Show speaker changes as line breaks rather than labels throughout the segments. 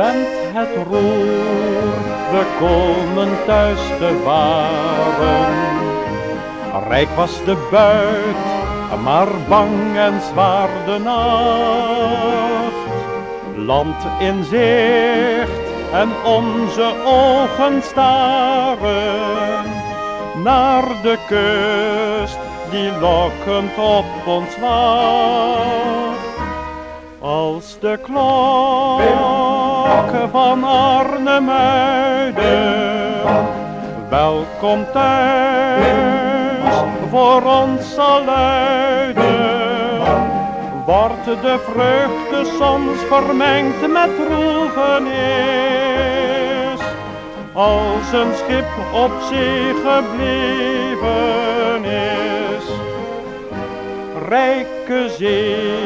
Wend het roer, we komen thuis te waren. Rijk was de buit, maar bang en zwaar de nacht. Land in zicht en onze ogen staren naar de kust die lokkend op ons wacht. Als de klok van Arnhemuiden welkom thuis voor ons zal luiden, wordt de vreugde soms vermengd met droevenis. Als een schip op zee gebleven is, rijke zee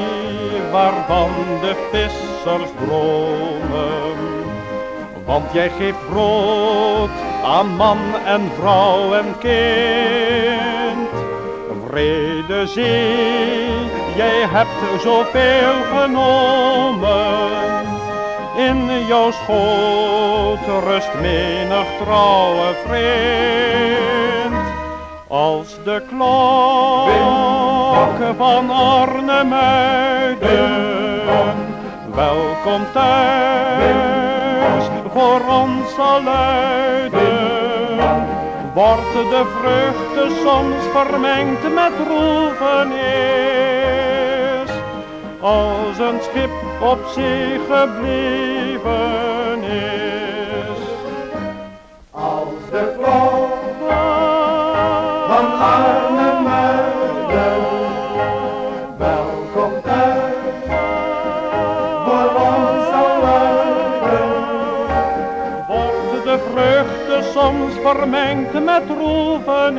waarvan de vissers dromen. Want jij geeft brood aan man en vrouw en kind. Vrede zee, jij hebt zoveel genomen. In jouw schoot rust menig trouwe vriend. Als de klok van Arnhemuiden welkom thuis voor ons luiden, wordt de vreugde soms vermengd met droevenis. Als een schip op zee gebleven is. soms vermengd met roeven